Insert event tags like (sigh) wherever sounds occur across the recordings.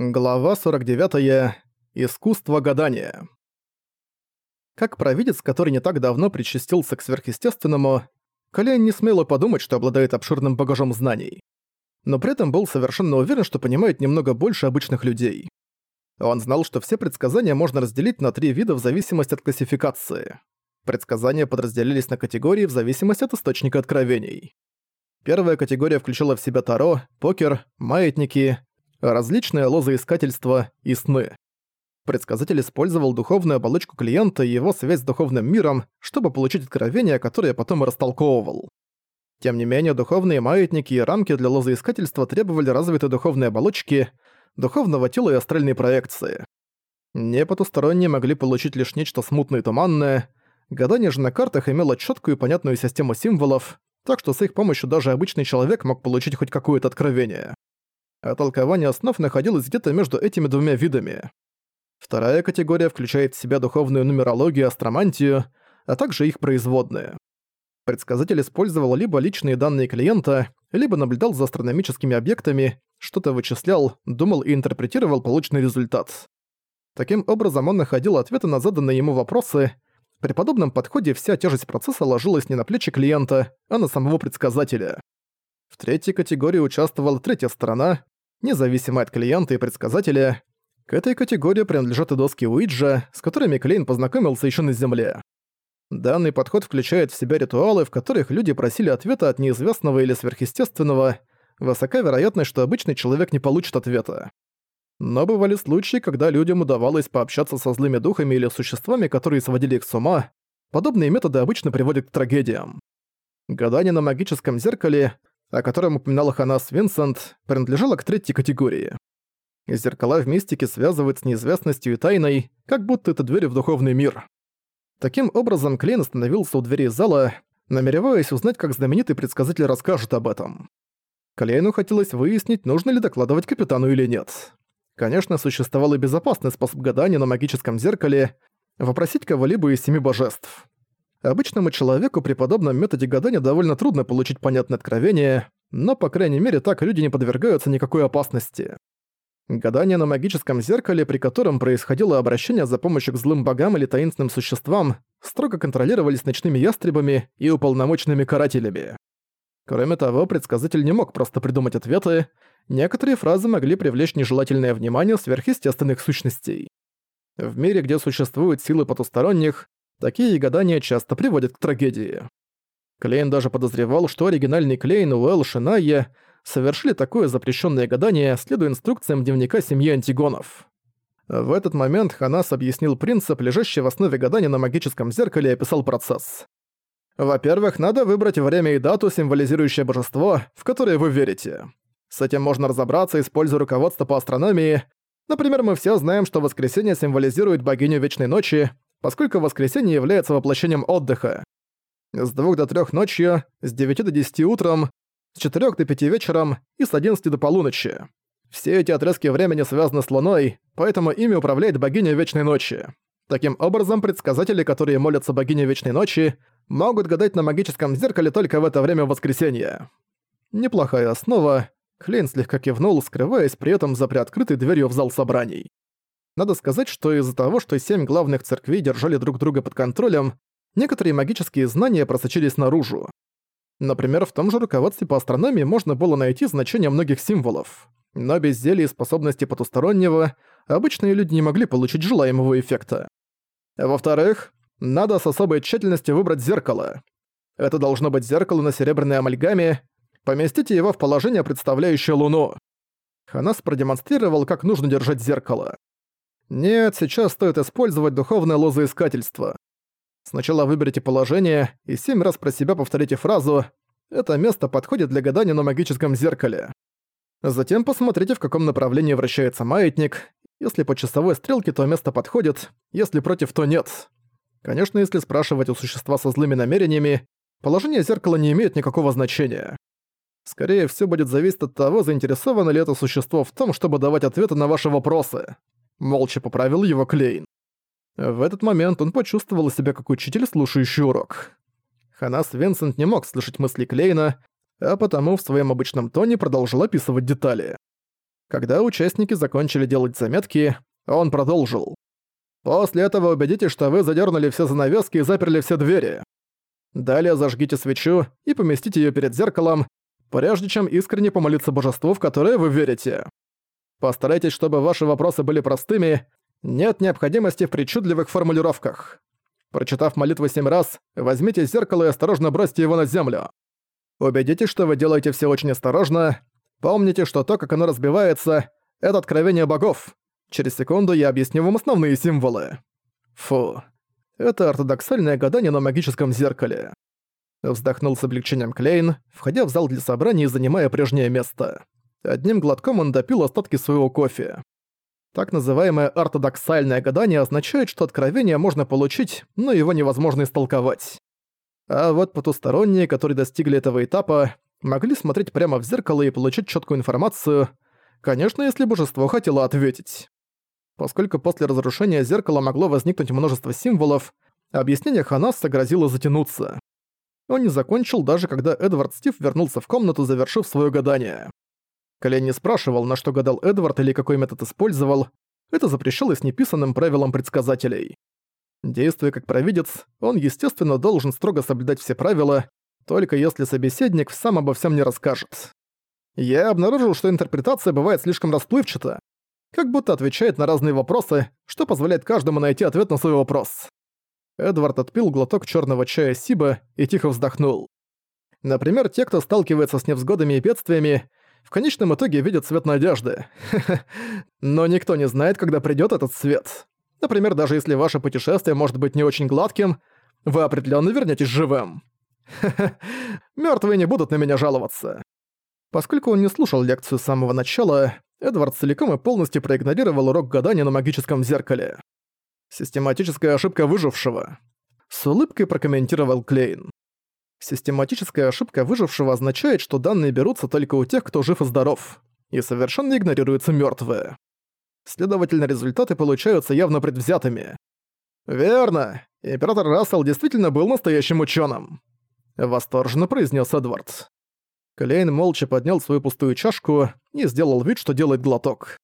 Глава 49. Искусство гадания. Как провидец, который не так давно причастился к сверхъестественному, Колян не смело подумать, что обладает обширным багажом знаний. Но при этом был совершенно уверен, что понимает немного больше обычных людей. Он знал, что все предсказания можно разделить на три вида в зависимости от классификации. Предсказания подразделились на категории в зависимости от источника откровений. Первая категория включала в себя таро, покер, маятники, различные лозоискательства и сны. Предсказатель использовал духовную оболочку клиента и его связь с духовным миром, чтобы получить откровение, которое потом и растолковывал. Тем не менее, духовные маятники и рамки для лозоискательства требовали развитой духовной оболочки, духовного тела и астральной проекции. Не потусторонние могли получить лишь нечто смутное и туманное, гадание же на картах имело четкую и понятную систему символов, так что с их помощью даже обычный человек мог получить хоть какое-то откровение а толкование основ находилось где-то между этими двумя видами. Вторая категория включает в себя духовную нумерологию и астромантию, а также их производные. Предсказатель использовал либо личные данные клиента, либо наблюдал за астрономическими объектами, что-то вычислял, думал и интерпретировал полученный результат. Таким образом, он находил ответы на заданные ему вопросы. При подобном подходе вся тяжесть процесса ложилась не на плечи клиента, а на самого предсказателя. В третьей категории участвовала третья сторона, независимая от клиента и предсказателя. К этой категории принадлежат и доски Уиджа, с которыми Клейн познакомился еще на Земле. Данный подход включает в себя ритуалы, в которых люди просили ответа от неизвестного или сверхъестественного, высока вероятность, что обычный человек не получит ответа. Но бывали случаи, когда людям удавалось пообщаться со злыми духами или существами, которые сводили их с ума. Подобные методы обычно приводят к трагедиям. Гадание на магическом зеркале о котором упоминала Ханас Винсент, принадлежала к третьей категории. Зеркала в мистике связывают с неизвестностью и тайной, как будто это дверь в духовный мир. Таким образом, Клейн остановился у двери зала, намереваясь узнать, как знаменитый предсказатель расскажет об этом. Клейну хотелось выяснить, нужно ли докладывать капитану или нет. Конечно, существовал и безопасный способ гадания на магическом зеркале — вопросить кого-либо из семи божеств. Обычному человеку при подобном методе гадания довольно трудно получить понятное откровение, но, по крайней мере, так люди не подвергаются никакой опасности. Гадание на магическом зеркале, при котором происходило обращение за помощью к злым богам или таинственным существам, строго контролировались ночными ястребами и уполномоченными карателями. Кроме того, предсказатель не мог просто придумать ответы, некоторые фразы могли привлечь нежелательное внимание сверхъестественных сущностей. В мире, где существуют силы потусторонних, Такие гадания часто приводят к трагедии. Клейн даже подозревал, что оригинальный Клейн, Уэлл, Шинайя совершили такое запрещенное гадание, следуя инструкциям дневника семьи Антигонов. В этот момент Ханас объяснил принцип, лежащий в основе гадания на магическом зеркале, и описал процесс. Во-первых, надо выбрать время и дату, символизирующее божество, в которое вы верите. С этим можно разобраться, используя руководство по астрономии. Например, мы все знаем, что воскресенье символизирует богиню Вечной Ночи, поскольку воскресенье является воплощением отдыха. С 2 до 3 ночью, с 9 до 10 утром, с 4 до 5 вечером и с 11 до полуночи. Все эти отрезки времени связаны с Луной, поэтому ими управляет богиня Вечной Ночи. Таким образом, предсказатели, которые молятся богине Вечной Ночи, могут гадать на магическом зеркале только в это время воскресенья. Неплохая основа. Клейн слегка кивнул, скрываясь при этом за приоткрытой дверью в зал собраний. Надо сказать, что из-за того, что семь главных церквей держали друг друга под контролем, некоторые магические знания просочились наружу. Например, в том же руководстве по астрономии можно было найти значение многих символов. Но без зелий и способности потустороннего обычные люди не могли получить желаемого эффекта. Во-вторых, надо с особой тщательностью выбрать зеркало. Это должно быть зеркало на серебряной амальгаме, поместите его в положение, представляющее Луну. Ханас продемонстрировал, как нужно держать зеркало. Нет, сейчас стоит использовать духовное лозоискательство. Сначала выберите положение и семь раз про себя повторите фразу «Это место подходит для гадания на магическом зеркале». Затем посмотрите, в каком направлении вращается маятник. Если по часовой стрелке, то место подходит, если против, то нет. Конечно, если спрашивать у существа со злыми намерениями, положение зеркала не имеет никакого значения. Скорее, все будет зависеть от того, заинтересовано ли это существо в том, чтобы давать ответы на ваши вопросы. Молча поправил его Клейн. В этот момент он почувствовал себя как учитель, слушающий урок. Ханас Винсент не мог слышать мысли Клейна, а потому в своем обычном тоне продолжил описывать детали. Когда участники закончили делать заметки, он продолжил. «После этого убедитесь, что вы задернули все занавески и заперли все двери. Далее зажгите свечу и поместите ее перед зеркалом, прежде чем искренне помолиться божеству, в которое вы верите. Постарайтесь, чтобы ваши вопросы были простыми, нет необходимости в причудливых формулировках. Прочитав молитву семь раз, возьмите зеркало и осторожно бросьте его на землю. Убедитесь, что вы делаете все очень осторожно. Помните, что то, как оно разбивается, это откровение богов. Через секунду я объясню вам основные символы. Фу. Это ортодоксальное гадание на магическом зеркале. Вздохнул с облегчением Клейн, входя в зал для собраний и занимая прежнее место. Одним глотком он допил остатки своего кофе. Так называемое ортодоксальное гадание означает, что откровение можно получить, но его невозможно истолковать. А вот потусторонние, которые достигли этого этапа, могли смотреть прямо в зеркало и получить четкую информацию, конечно, если божество хотело ответить. Поскольку после разрушения зеркала могло возникнуть множество символов, объяснение Ханасса грозило затянуться. Он не закончил даже когда Эдвард Стив вернулся в комнату, завершив свое гадание. Колен не спрашивал, на что гадал Эдвард или какой метод использовал, это запрещалось неписанным правилам предсказателей. Действуя как провидец, он, естественно, должен строго соблюдать все правила, только если собеседник сам обо всем не расскажет. Я обнаружил, что интерпретация бывает слишком расплывчата, как будто отвечает на разные вопросы, что позволяет каждому найти ответ на свой вопрос. Эдвард отпил глоток черного чая Сиба и тихо вздохнул. Например, те, кто сталкивается с невзгодами и бедствиями, в конечном итоге видят свет надежды. (laughs) Но никто не знает, когда придёт этот свет. Например, даже если ваше путешествие может быть не очень гладким, вы определённо вернётесь живым. (laughs) Мёртвые не будут на меня жаловаться. Поскольку он не слушал лекцию с самого начала, Эдвард целиком и полностью проигнорировал урок гадания на магическом зеркале. Систематическая ошибка выжившего. С улыбкой прокомментировал Клейн. Систематическая ошибка выжившего означает, что данные берутся только у тех, кто жив и здоров, и совершенно игнорируются мертвые. Следовательно, результаты получаются явно предвзятыми. «Верно. Император Рассел действительно был настоящим ученым», — восторженно произнес Эдвард. Клейн молча поднял свою пустую чашку и сделал вид, что делает глоток.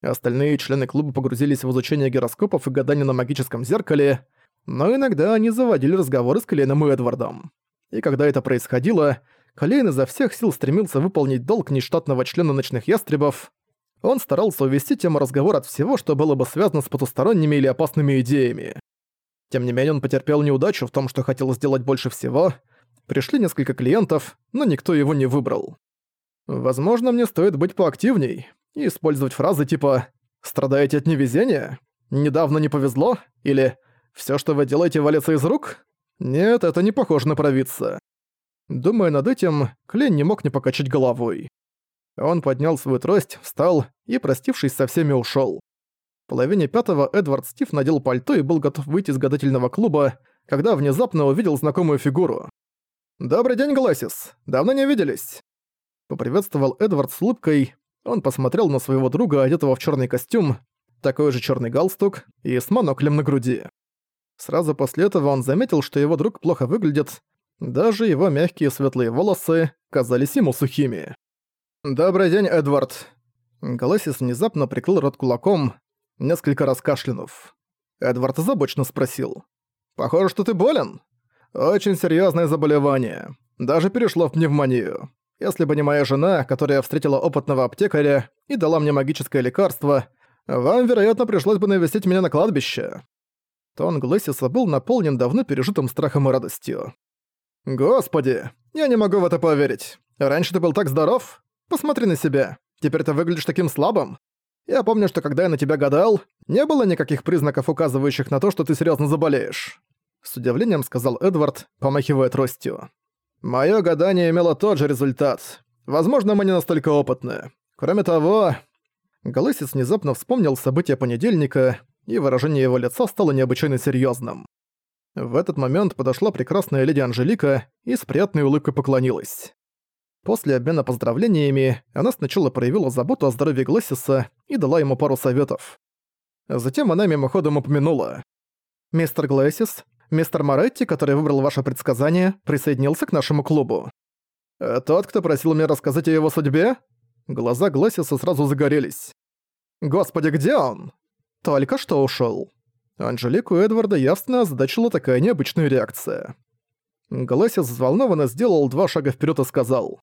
Остальные члены клуба погрузились в изучение гироскопов и гадания на магическом зеркале, но иногда они заводили разговоры с Клейном и Эдвардом и когда это происходило, Калейн изо всех сил стремился выполнить долг нештатного члена ночных ястребов. Он старался увести тему разговора от всего, что было бы связано с потусторонними или опасными идеями. Тем не менее, он потерпел неудачу в том, что хотел сделать больше всего. Пришли несколько клиентов, но никто его не выбрал. Возможно, мне стоит быть поактивней и использовать фразы типа «Страдаете от невезения?» «Недавно не повезло?» или «Всё, что вы делаете, валится из рук?» Нет, это не похоже на провидца. Думая над этим, Клен не мог не покачать головой. Он поднял свою трость, встал и, простившись со всеми, ушёл. В половине пятого Эдвард Стив надел пальто и был готов выйти из гадательного клуба, когда внезапно увидел знакомую фигуру. «Добрый день, Гласис! Давно не виделись!» Поприветствовал Эдвард с улыбкой. Он посмотрел на своего друга, одетого в чёрный костюм, такой же чёрный галстук и с моноклем на груди. Сразу после этого он заметил, что его друг плохо выглядит, даже его мягкие светлые волосы казались ему сухими. «Добрый день, Эдвард!» Голосис внезапно прикрыл рот кулаком, несколько раз кашлянув. Эдвард озабоченно спросил. «Похоже, что ты болен?» «Очень серьезное заболевание. Даже перешло в пневмонию. Если бы не моя жена, которая встретила опытного аптекаря и дала мне магическое лекарство, вам, вероятно, пришлось бы навестить меня на кладбище. Тон Глэссиса был наполнен давно пережитым страхом и радостью. «Господи, я не могу в это поверить. Раньше ты был так здоров? Посмотри на себя. Теперь ты выглядишь таким слабым. Я помню, что когда я на тебя гадал, не было никаких признаков, указывающих на то, что ты серьезно заболеешь». С удивлением сказал Эдвард, помахивая тростью. «Моё гадание имело тот же результат. Возможно, мы не настолько опытны. Кроме того...» Голысец внезапно вспомнил события понедельника и выражение его лица стало необычайно серьезным. В этот момент подошла прекрасная леди Анжелика и с приятной улыбкой поклонилась. После обмена поздравлениями она сначала проявила заботу о здоровье Глэссиса и дала ему пару советов. Затем она мимоходом упомянула. «Мистер Глэссис, мистер Моретти, который выбрал ваше предсказание, присоединился к нашему клубу. «Тот, кто просил меня рассказать о его судьбе?» Глаза Гласиса сразу загорелись. «Господи, где он?» «Только что ушёл». Анжелику Эдварда явственно озадачила такая необычная реакция. Гласис взволнованно сделал два шага вперед и сказал.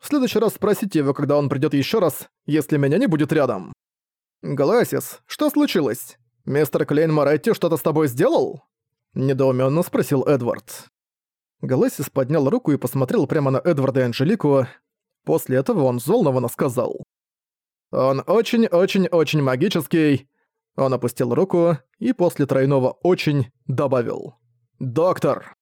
«В следующий раз спросите его, когда он придёт ещё раз, если меня не будет рядом». «Гласис, что случилось? Мистер Клейн Моретти что-то с тобой сделал?» Недоуменно спросил Эдвард. Гласис поднял руку и посмотрел прямо на Эдварда и Анжелику. После этого он взволнованно сказал. «Он очень-очень-очень магический». Он опустил руку и после тройного «очень» добавил. «Доктор!»